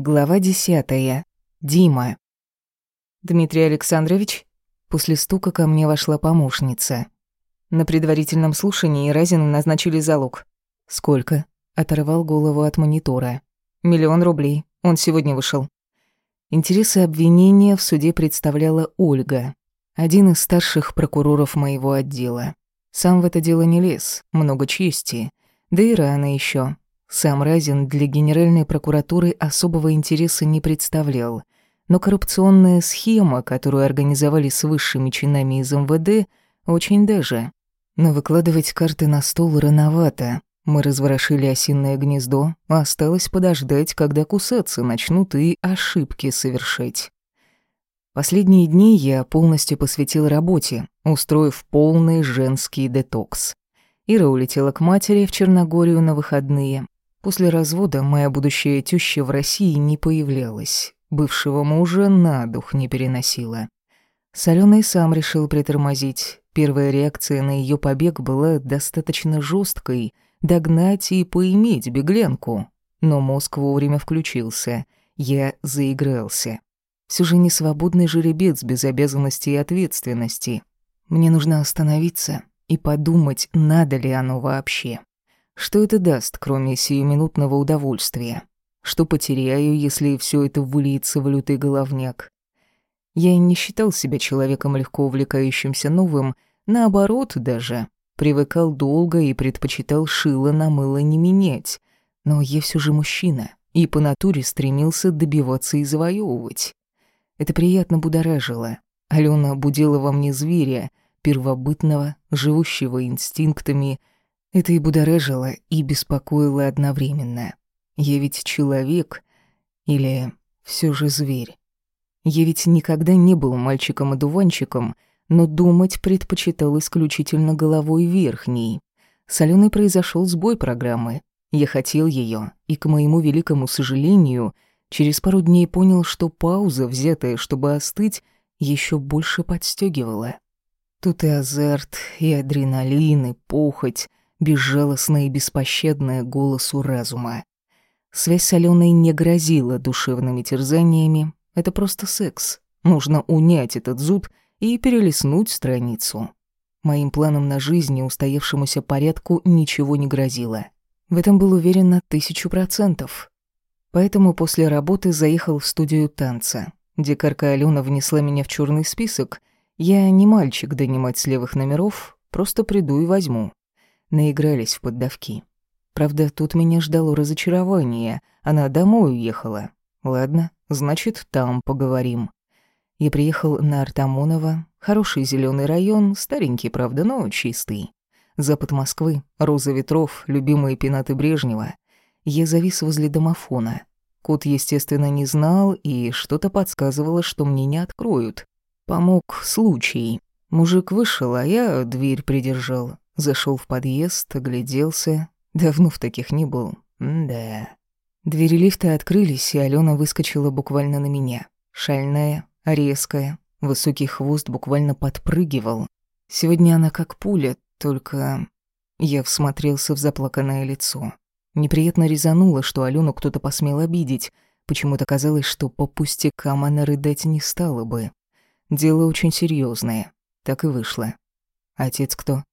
Глава десятая. Дима. «Дмитрий Александрович?» После стука ко мне вошла помощница. На предварительном слушании Разину назначили залог. «Сколько?» — оторвал голову от монитора. «Миллион рублей. Он сегодня вышел». Интересы обвинения в суде представляла Ольга, один из старших прокуроров моего отдела. Сам в это дело не лез, много чести, да и рано еще. Сам Разин для Генеральной прокуратуры особого интереса не представлял, но коррупционная схема, которую организовали с высшими чинами из МВД, очень даже. Но выкладывать карты на стол рановато. Мы разворошили осиное гнездо, а осталось подождать, когда кусаться начнут и ошибки совершать. Последние дни я полностью посвятил работе, устроив полный женский детокс. Ира улетела к матери в Черногорию на выходные, После развода моя будущая теща в России не появлялась. Бывшего мужа на дух не переносила. Солёный сам решил притормозить. Первая реакция на ее побег была достаточно жесткой — догнать и поиметь беглянку. Но мозг вовремя включился. Я заигрался. Все же не свободный жеребец без обязанностей и ответственности. Мне нужно остановиться и подумать, надо ли оно вообще. Что это даст, кроме сиюминутного удовольствия? Что потеряю, если все это выльется в лютый головняк? Я не считал себя человеком, легко увлекающимся новым, наоборот даже. Привыкал долго и предпочитал шило на мыло не менять. Но я все же мужчина, и по натуре стремился добиваться и завоевывать. Это приятно будоражило. Алена будила во мне зверя, первобытного, живущего инстинктами, это и будоражило, и беспокоило одновременно. Я ведь человек или все же зверь. Я ведь никогда не был мальчиком-одуванчиком, но думать предпочитал исключительно головой верхней. С Аленой произошел сбой программы. Я хотел ее, и, к моему великому сожалению, через пару дней понял, что пауза, взятая, чтобы остыть, еще больше подстегивала. Тут и азарт, и адреналин, и похоть, безжалостное и беспощадное голосу разума. Связь с Аленой не грозила душевными терзаниями, это просто секс. Нужно унять этот зуд и перелистнуть страницу. Моим планам на жизнь и устоявшемуся порядку ничего не грозило. В этом был уверен на тысячу процентов. Поэтому после работы заехал в студию танца. Дикарка Алена внесла меня в черный список. Я не мальчик донимать с левых номеров, просто приду и возьму наигрались в поддавки. Правда, тут меня ждало разочарование. Она домой уехала. Ладно, значит, там поговорим. Я приехал на Артамонова, хороший зеленый район, старенький, правда, но чистый. Запад Москвы, роза ветров, любимые пенаты Брежнева. Я завис возле домофона. Кот, естественно, не знал, и что-то подсказывало, что мне не откроют. Помог случай. Мужик вышел, а я дверь придержал. Зашел в подъезд, огляделся. Давно в таких не был. Да. Двери лифта открылись, и Алена выскочила буквально на меня. Шальная, резкая, высокий хвост буквально подпрыгивал. Сегодня она как пуля, только... Я всмотрелся в заплаканное лицо. Неприятно резануло, что Алену кто-то посмел обидеть. Почему-то казалось, что по пустякам она рыдать не стала бы. Дело очень серьезное. Так и вышло. Отец кто?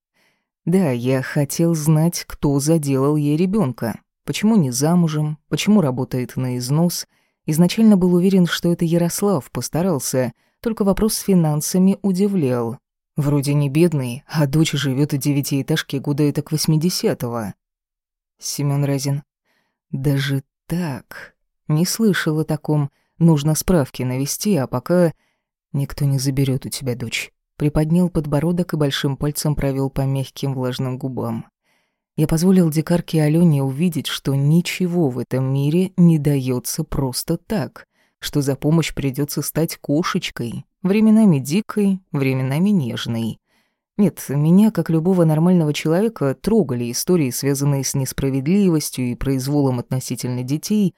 Да, я хотел знать, кто заделал ей ребенка. Почему не замужем, почему работает на износ. Изначально был уверен, что это Ярослав постарался, только вопрос с финансами удивлял. Вроде не бедный, а дочь живет в девятиэтажке года это к восьмидесятого. Семён Разин. Даже так? Не слышал о таком. Нужно справки навести, а пока никто не заберет у тебя дочь приподнял подбородок и большим пальцем провел по мягким влажным губам. Я позволил дикарке Алёне увидеть, что ничего в этом мире не дается просто так, что за помощь придется стать кошечкой, временами дикой, временами нежной. Нет, меня, как любого нормального человека, трогали истории, связанные с несправедливостью и произволом относительно детей,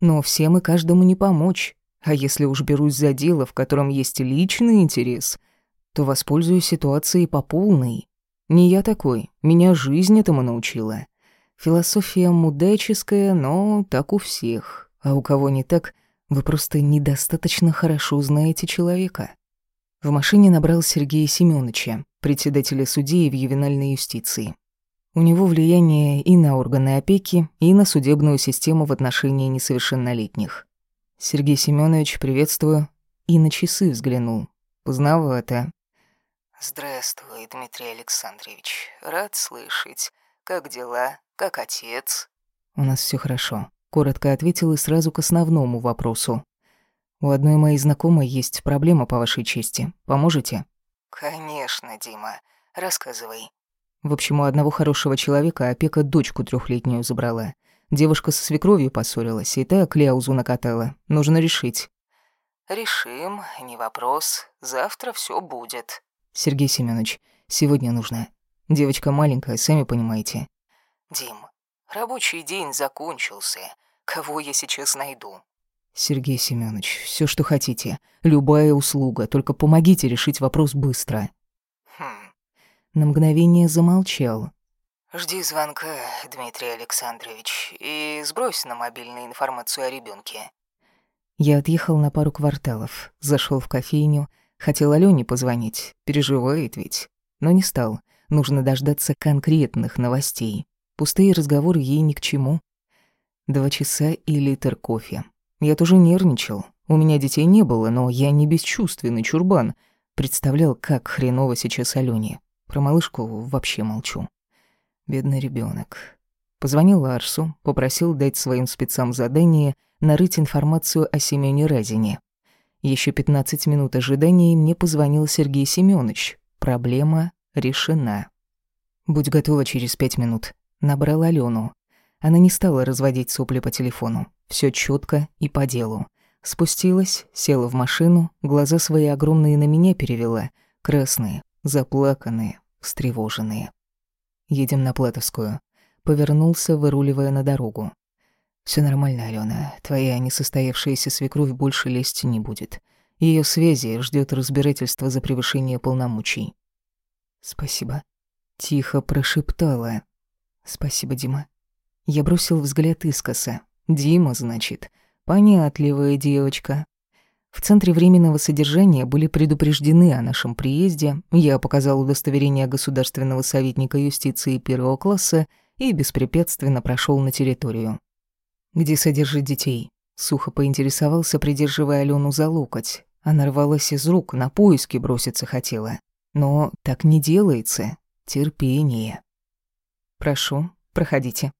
но всем и каждому не помочь. А если уж берусь за дело, в котором есть личный интерес — то воспользуюсь ситуацией по полной. Не я такой, меня жизнь этому научила. Философия мудаческая, но так у всех. А у кого не так, вы просто недостаточно хорошо знаете человека. В машине набрал Сергея Семёныча, председателя судей в ювенальной юстиции. У него влияние и на органы опеки, и на судебную систему в отношении несовершеннолетних. Сергей Семёнович, приветствую. И на часы взглянул. Поздновато. Здравствуй, Дмитрий Александрович. Рад слышать. Как дела? Как отец? У нас все хорошо. Коротко ответил и сразу к основному вопросу. У одной моей знакомой есть проблема по вашей чести. Поможете? Конечно, Дима. Рассказывай. В общем, у одного хорошего человека опека дочку трехлетнюю забрала. Девушка со свекровью поссорилась, и та кляузу накатала. Нужно решить. Решим, не вопрос. Завтра все будет. Сергей Семенович, сегодня нужно. Девочка маленькая, сами понимаете. Дим, рабочий день закончился. Кого я сейчас найду? Сергей Семенович, все, что хотите. Любая услуга, только помогите решить вопрос быстро. Хм, На мгновение замолчал. жди звонка, Дмитрий Александрович, и сбрось на мобильный информацию о ребенке. Я отъехал на пару кварталов, зашел в кофейню, хотел Алёне позвонить, переживает ведь, но не стал. Нужно дождаться конкретных новостей. Пустые разговоры ей ни к чему. Два часа и литр кофе. Я тоже нервничал. У меня детей не было, но я не бесчувственный чурбан. Представлял, как хреново сейчас Алёне. Про малышку вообще молчу. Бедный ребенок. Позвонил Арсу, попросил дать своим спецам задание нарыть информацию о Семёне Разине. Еще 15 минут ожидания и мне позвонил Сергей Семёныч. Проблема решена. «Будь готова через пять минут». Набрал Алену. Она не стала разводить сопли по телефону. Все четко и по делу. Спустилась, села в машину, глаза свои огромные на меня перевела. Красные, заплаканные, встревоженные. Едем на Платовскую. Повернулся, выруливая на дорогу. Все нормально, Алена. Твоя несостоявшаяся свекровь больше лезть не будет. Ее связи ждет разбирательство за превышение полномочий. Спасибо. Тихо прошептала. Спасибо, Дима. Я бросил взгляд искоса. Дима, значит. Понятливая девочка. В центре временного содержания были предупреждены о нашем приезде. Я показал удостоверение государственного советника юстиции первого класса и беспрепятственно прошел на территорию. «Где содержит детей?» Сухо поинтересовался, придерживая Алену за локоть. Она рвалась из рук, на поиски броситься хотела. Но так не делается. Терпение. «Прошу, проходите».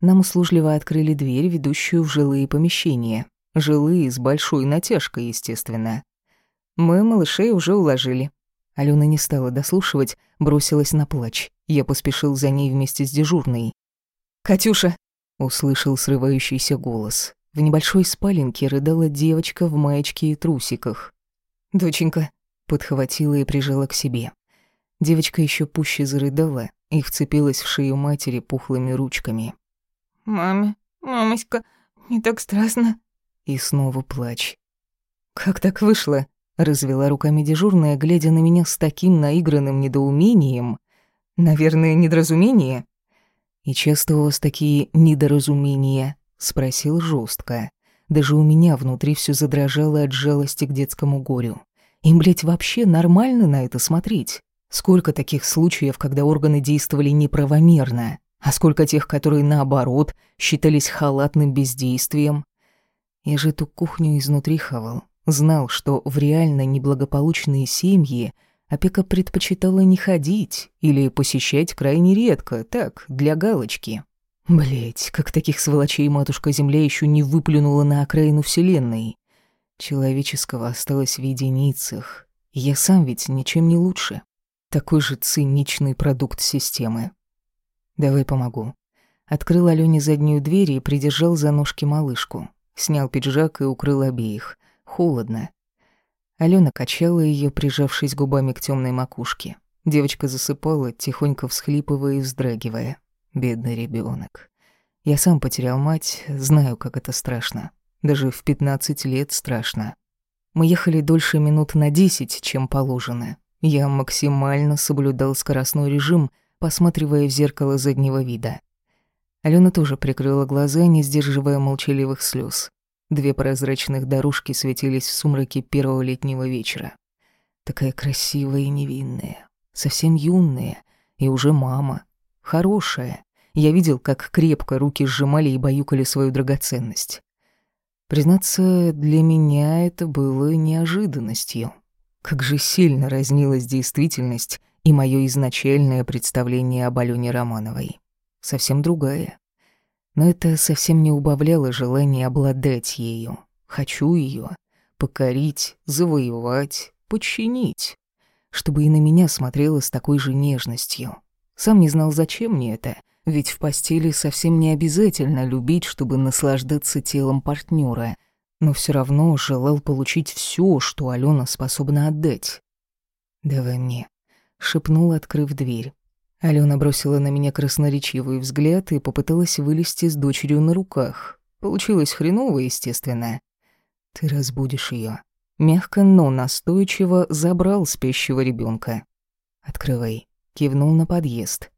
Нам услужливо открыли дверь, ведущую в жилые помещения. Жилые с большой натяжкой, естественно. Мы малышей уже уложили. Алена не стала дослушивать, бросилась на плач. Я поспешил за ней вместе с дежурной. «Катюша!» — услышал срывающийся голос. В небольшой спаленке рыдала девочка в маечке и трусиках. «Доченька!» — подхватила и прижала к себе. Девочка еще пуще зарыдала и вцепилась в шею матери пухлыми ручками. «Маме, мамоська, не так страшно». И снова плач. «Как так вышло?» — развела руками дежурная, глядя на меня с таким наигранным недоумением. «Наверное, недоразумение?» «И часто у вас такие недоразумения?» — спросил жестко. Даже у меня внутри все задрожало от жалости к детскому горю. Им, блядь, вообще нормально на это смотреть? Сколько таких случаев, когда органы действовали неправомерно? А сколько тех, которые, наоборот, считались халатным бездействием? Я же эту кухню изнутри хавал. Знал, что в реально неблагополучные семьи опека предпочитала не ходить или посещать крайне редко, так, для галочки. Блять, как таких сволочей матушка Земля еще не выплюнула на окраину Вселенной. Человеческого осталось в единицах. Я сам ведь ничем не лучше. Такой же циничный продукт системы. «Давай помогу». Открыл Алёне заднюю дверь и придержал за ножки малышку. Снял пиджак и укрыл обеих. Холодно. Алена качала ее, прижавшись губами к темной макушке. Девочка засыпала, тихонько всхлипывая и вздрагивая. Бедный ребенок. Я сам потерял мать, знаю, как это страшно. Даже в 15 лет страшно. Мы ехали дольше минут на 10, чем положено. Я максимально соблюдал скоростной режим — посматривая в зеркало заднего вида. Алена тоже прикрыла глаза, не сдерживая молчаливых слез. Две прозрачных дорожки светились в сумраке первого летнего вечера. Такая красивая и невинная, совсем юная, и уже мама. Хорошая. Я видел, как крепко руки сжимали и баюкали свою драгоценность. Признаться, для меня это было неожиданностью. Как же сильно разнилась действительность и мое изначальное представление об Алене Романовой. Совсем другая. Но это совсем не убавляло желания обладать ею. Хочу ее, покорить, завоевать, подчинить, чтобы и на меня смотрела с такой же нежностью. Сам не знал, зачем мне это, ведь в постели совсем не обязательно любить, чтобы наслаждаться телом партнера, но все равно желал получить все, что Алена способна отдать. «Давай мне», — шепнул, открыв дверь. Алена бросила на меня красноречивый взгляд и попыталась вылезти с дочерью на руках. Получилось хреново, естественно. «Ты разбудишь ее. Мягко, но настойчиво забрал спящего ребенка. «Открывай», — кивнул на подъезд.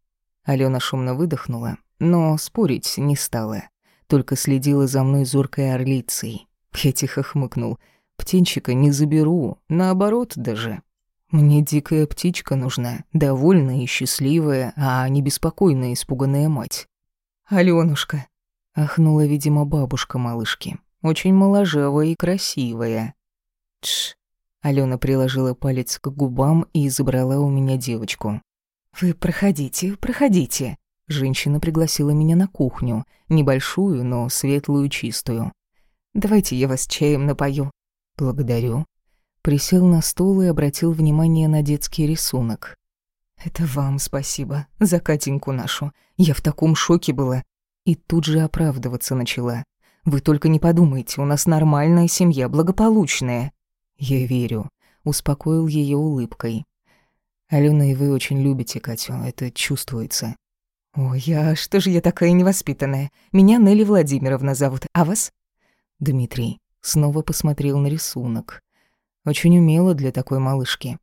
Алена шумно выдохнула, но спорить не стала. Только следила за мной зоркой орлицей. Я тихо хмыкнул. «Птенчика не заберу, наоборот даже. Мне дикая птичка нужна, довольная и счастливая, а не беспокойная испуганная мать». «Алёнушка», — ахнула, видимо, бабушка малышки. Очень моложавая и красивая. Тш. Алена приложила палец к губам и забрала у меня девочку. «Вы проходите, проходите». Женщина пригласила меня на кухню, небольшую, но светлую, чистую. «Давайте я вас чаем напою». «Благодарю». Присел на стул и обратил внимание на детский рисунок. «Это вам спасибо, за Катеньку нашу. Я в таком шоке была». И тут же оправдываться начала. «Вы только не подумайте, у нас нормальная семья, благополучная». «Я верю», — успокоил ее улыбкой. Алена, и вы очень любите Катю, это чувствуется. Ой, я что же я такая невоспитанная? Меня Нелли Владимировна зовут, а вас? Дмитрий снова посмотрел на рисунок. Очень умело для такой малышки.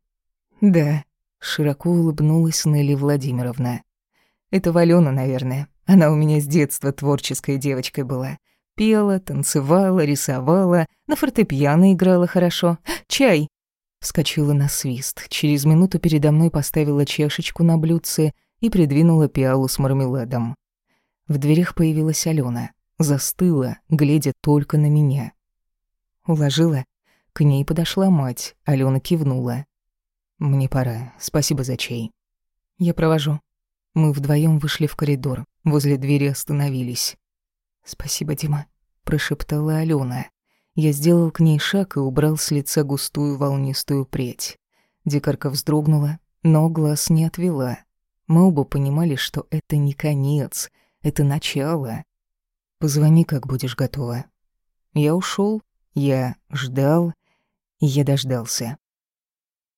Да, широко улыбнулась Нелли Владимировна. Это Валёна, наверное. Она у меня с детства творческой девочкой была. Пела, танцевала, рисовала, на фортепиано играла хорошо. Чай, Вскочила на свист. Через минуту передо мной поставила чашечку на блюдце и придвинула пиалу с мармеладом. В дверях появилась Алена. Застыла, глядя только на меня. Уложила. К ней подошла мать. Алена кивнула. «Мне пора. Спасибо за чай». «Я провожу». Мы вдвоем вышли в коридор. Возле двери остановились. «Спасибо, Дима», — прошептала Алена. Я сделал к ней шаг и убрал с лица густую волнистую прядь. Дикарка вздрогнула, но глаз не отвела. Мы оба понимали, что это не конец, это начало. «Позвони, как будешь готова». Я ушел, я ждал, я дождался.